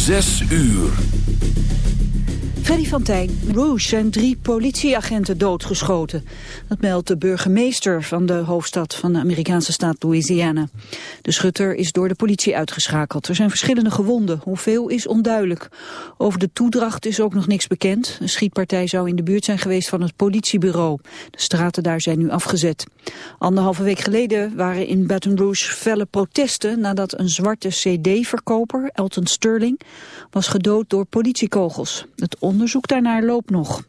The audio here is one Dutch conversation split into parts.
Zes uur. Freddy van Tijn. Rouge zijn drie politieagenten doodgeschoten. Dat meldt de burgemeester van de hoofdstad van de Amerikaanse staat Louisiana. De schutter is door de politie uitgeschakeld. Er zijn verschillende gewonden. Hoeveel is onduidelijk. Over de toedracht is ook nog niks bekend. Een schietpartij zou in de buurt zijn geweest van het politiebureau. De straten daar zijn nu afgezet. Anderhalve week geleden waren in Baton Rouge felle protesten... nadat een zwarte cd-verkoper, Elton Sterling, was gedood door politiekogels. Het onderzoek daarnaar loopt nog.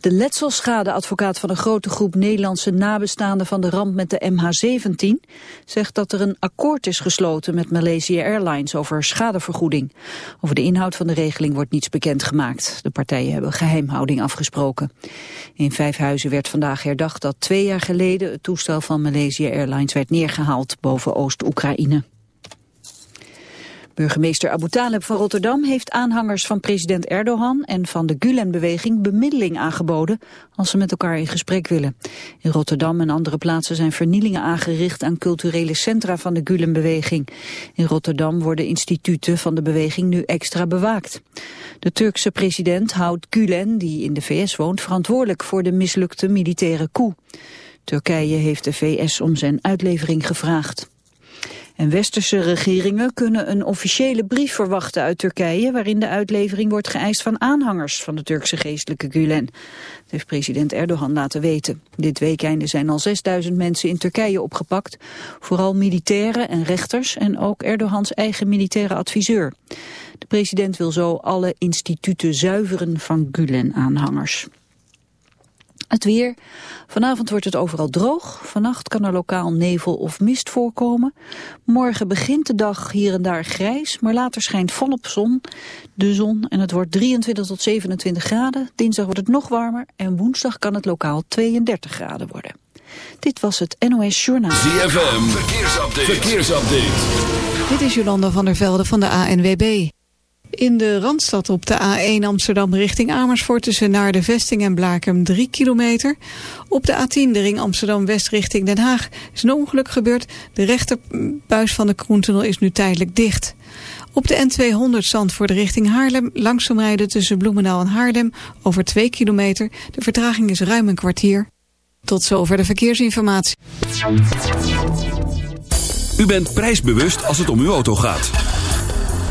De letselschadeadvocaat van een grote groep Nederlandse nabestaanden van de ramp met de MH17 zegt dat er een akkoord is gesloten met Malaysia Airlines over schadevergoeding. Over de inhoud van de regeling wordt niets bekendgemaakt. De partijen hebben geheimhouding afgesproken. In Vijfhuizen werd vandaag herdacht dat twee jaar geleden het toestel van Malaysia Airlines werd neergehaald boven Oost-Oekraïne. Burgemeester Abu Taleb van Rotterdam heeft aanhangers van president Erdogan en van de Gulen-beweging bemiddeling aangeboden als ze met elkaar in gesprek willen. In Rotterdam en andere plaatsen zijn vernielingen aangericht aan culturele centra van de Gulen-beweging. In Rotterdam worden instituten van de beweging nu extra bewaakt. De Turkse president houdt Gulen, die in de VS woont, verantwoordelijk voor de mislukte militaire coup. Turkije heeft de VS om zijn uitlevering gevraagd. En westerse regeringen kunnen een officiële brief verwachten uit Turkije... waarin de uitlevering wordt geëist van aanhangers van de Turkse geestelijke Gulen. Dat heeft president Erdogan laten weten. Dit weekende zijn al 6000 mensen in Turkije opgepakt. Vooral militairen en rechters en ook Erdogans eigen militaire adviseur. De president wil zo alle instituten zuiveren van Gulen-aanhangers. Het weer. Vanavond wordt het overal droog. Vannacht kan er lokaal nevel of mist voorkomen. Morgen begint de dag hier en daar grijs, maar later schijnt volop zon. De zon en het wordt 23 tot 27 graden. Dinsdag wordt het nog warmer en woensdag kan het lokaal 32 graden worden. Dit was het NOS Journaal. ZFM. Verkeersupdate. Verkeersupdate. Dit is Jolanda van der Velde van de ANWB. In de Randstad op de A1 Amsterdam richting Amersfoort tussen naar de Vesting en Blaakem 3 kilometer. Op de A10 de ring Amsterdam-West richting Den Haag is een ongeluk gebeurd. De rechterbuis van de Koentunnel is nu tijdelijk dicht. Op de N200 Zandvoort richting Haarlem langzaam rijden tussen Bloemendaal en Haarlem over 2 kilometer. De vertraging is ruim een kwartier. Tot zover de verkeersinformatie. U bent prijsbewust als het om uw auto gaat.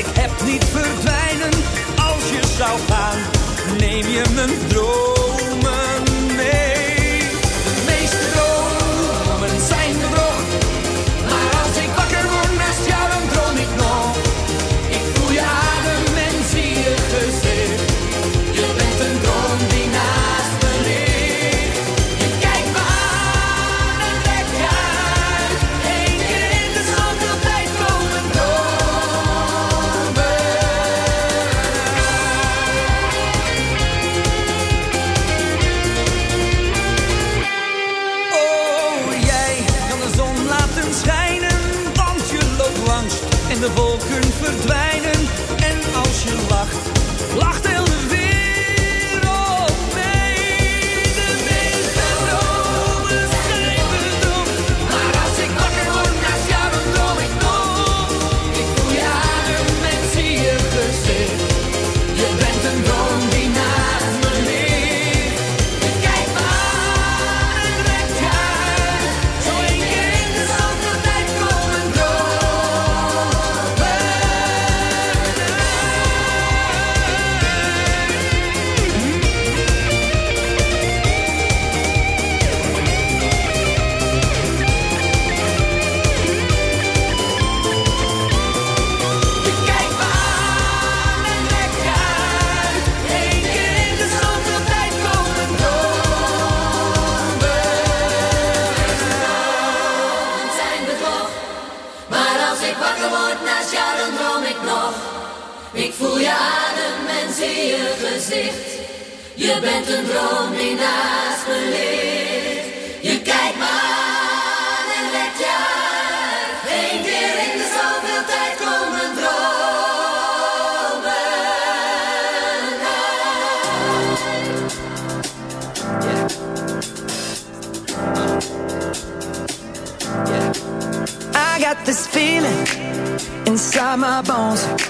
Ik heb niet verdwijnen. Als je zou gaan, neem je mijn dromen Je bent een droom die naast me ligt. Je kijkt me aan en lekt je uit. Eén keer in de zoveel tijd komen dromen. I got this feeling inside my bones.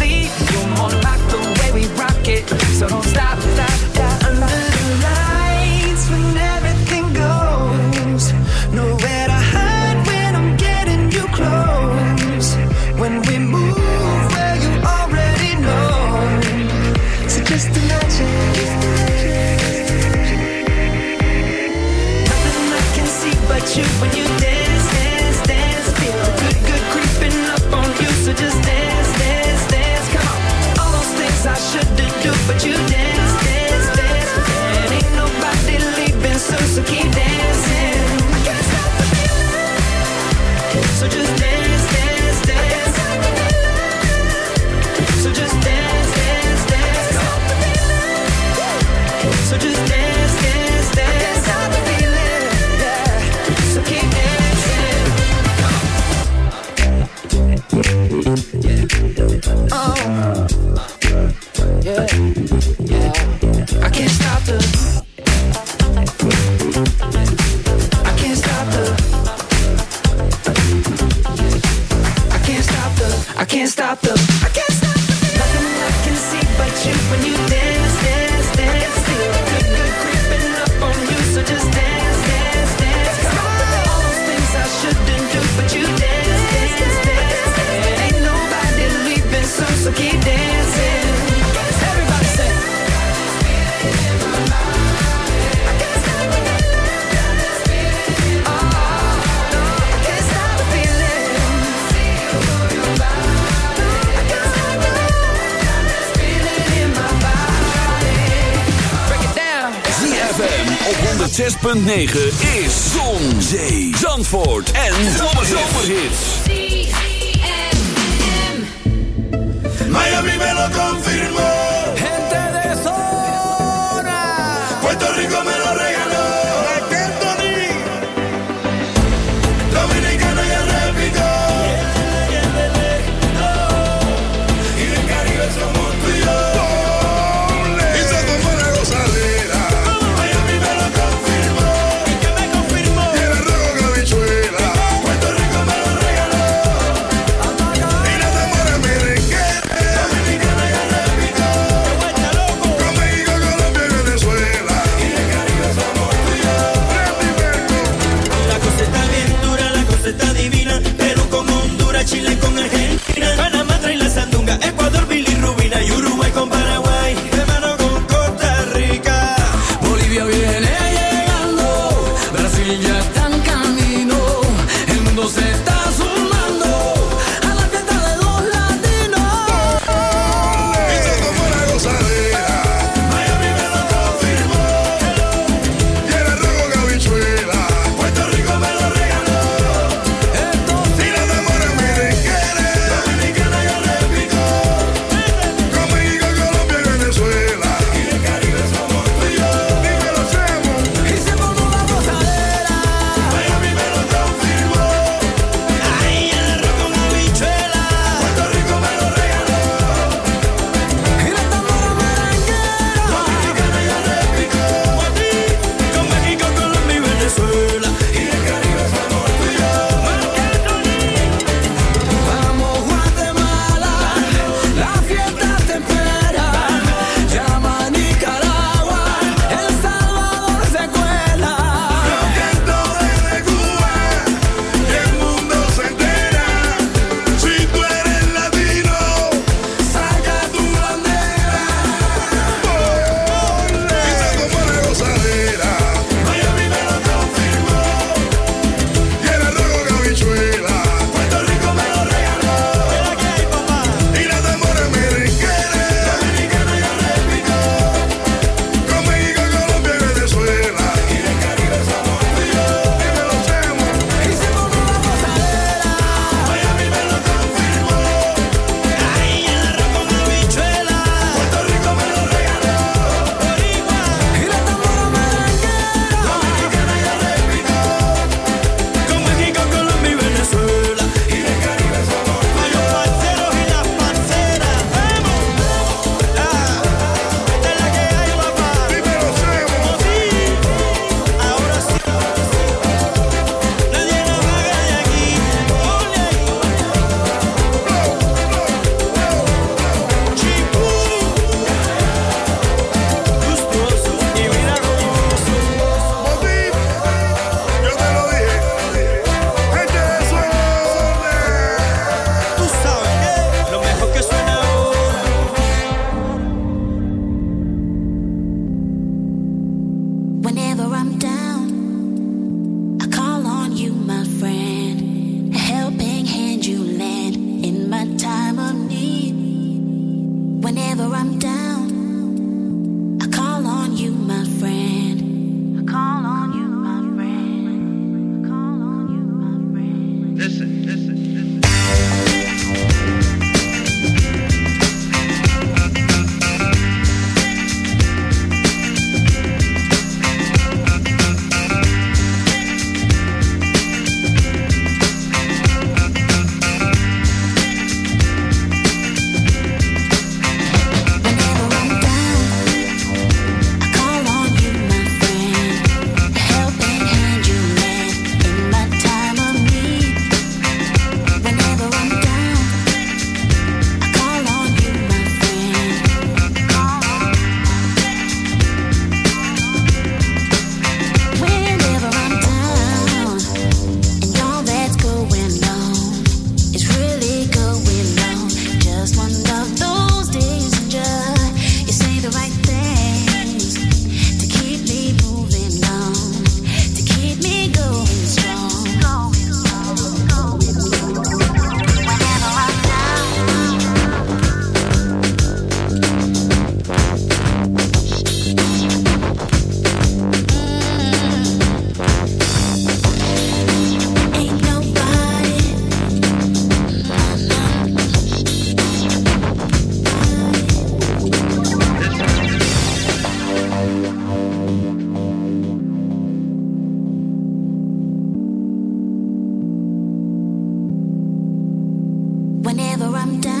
106.9 is Zon, Zee, Zandvoort en Zomerhits. Zomer Miami me lo confirmó. I'm down.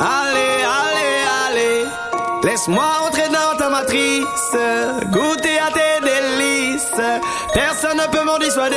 Allez, allez, allez, laisse-moi entrer dans ta matrice, goûter à tes délices. Personne ne peut m'en dissuader.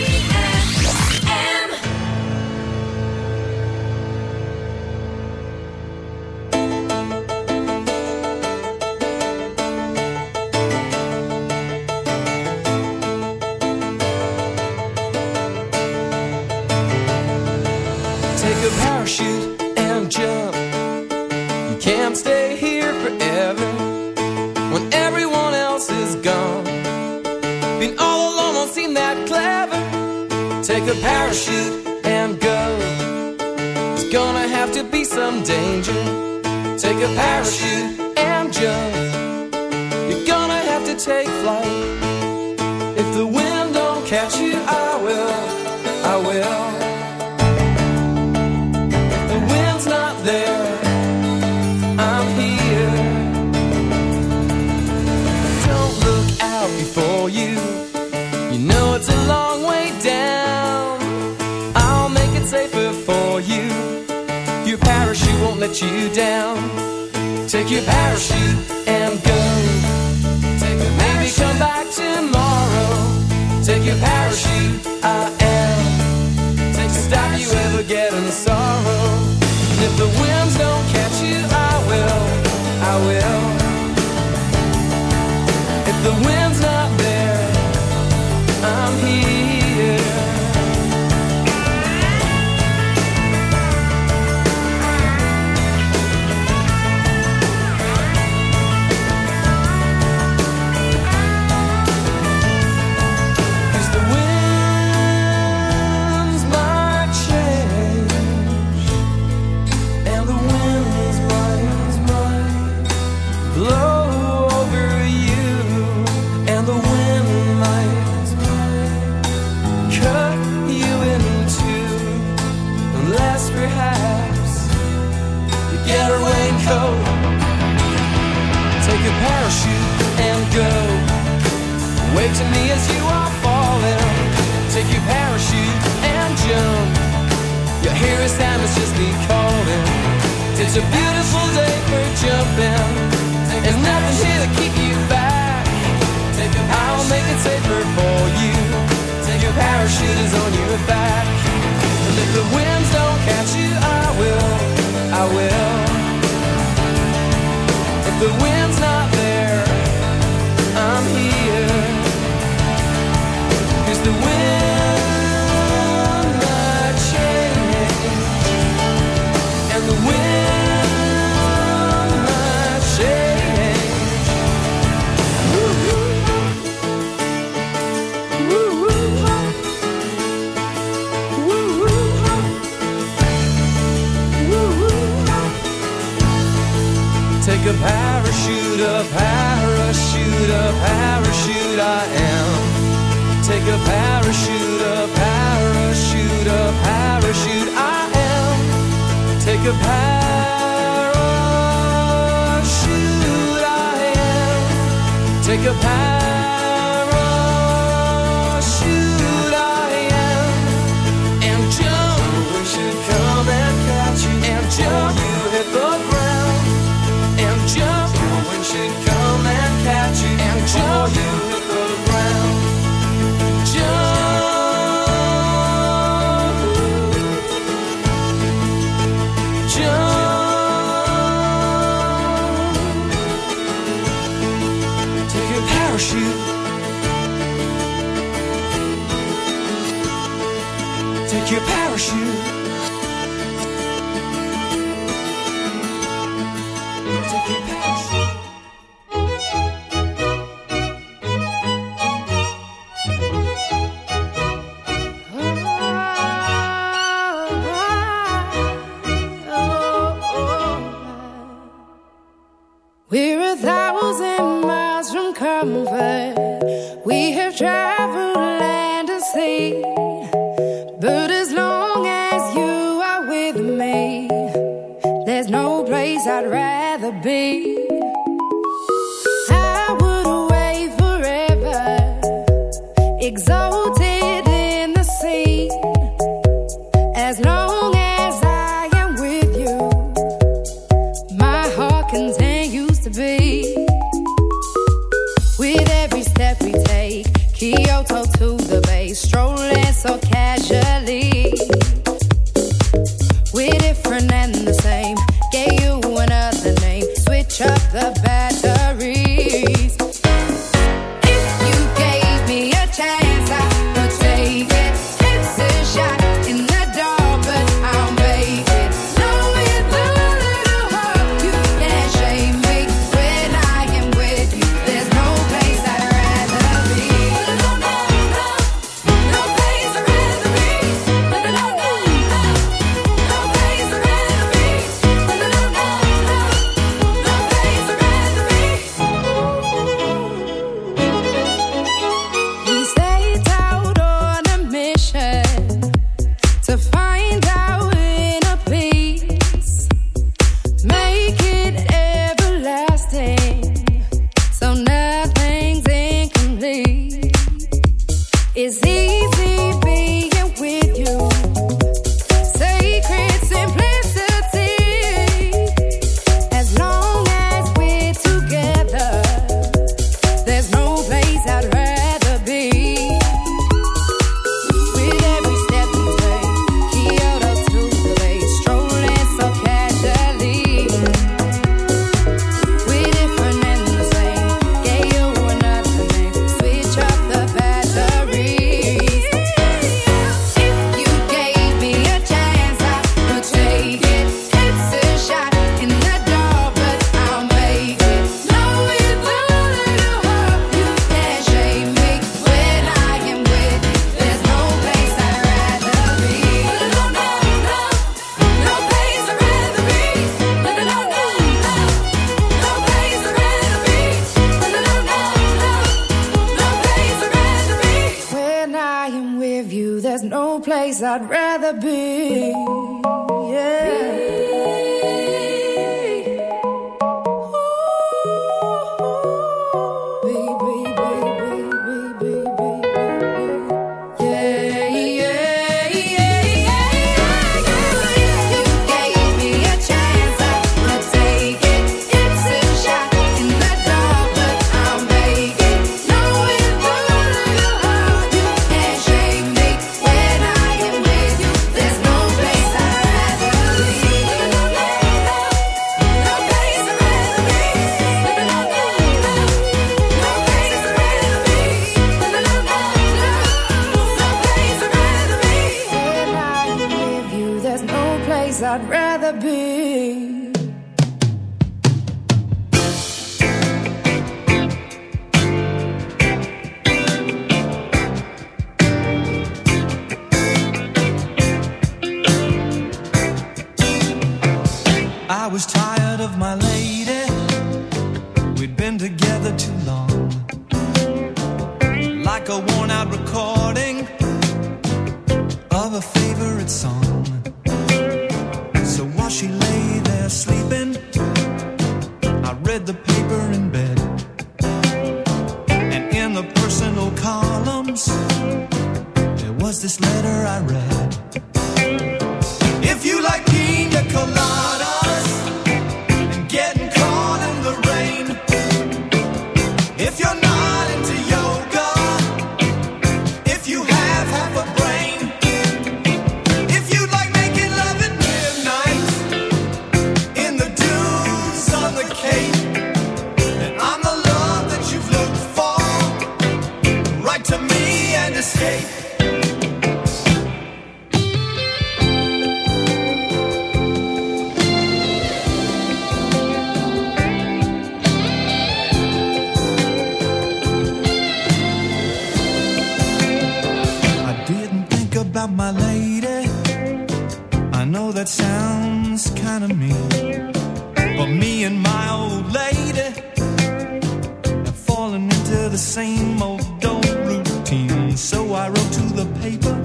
the same old dull routine. So I wrote to the paper,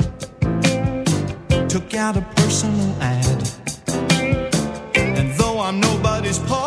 took out a personal ad. And though I'm nobody's part,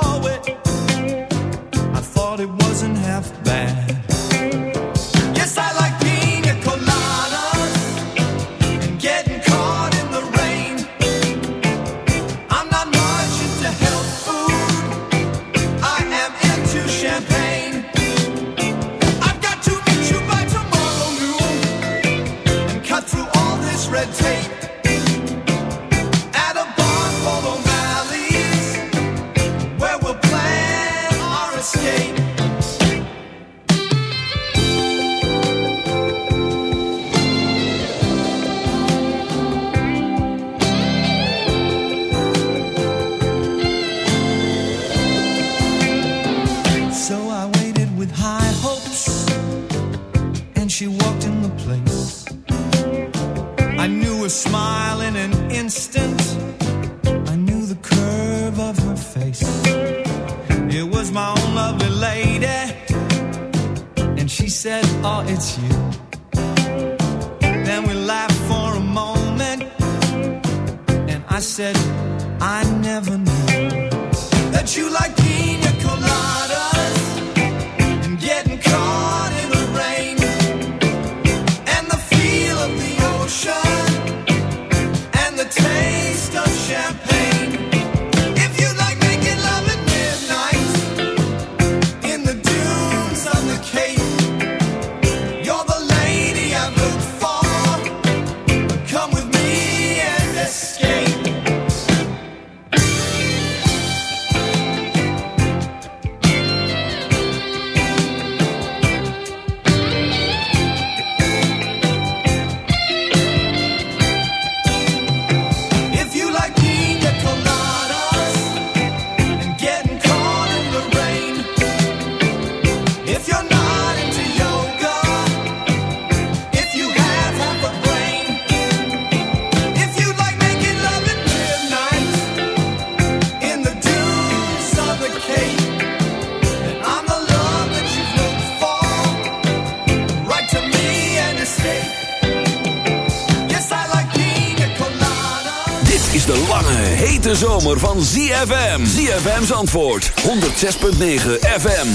ZFM. ZFM's antwoord. 106.9 FM.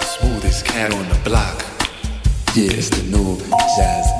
Smoothest cat on the block. Yeah, the new jazz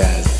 jazz.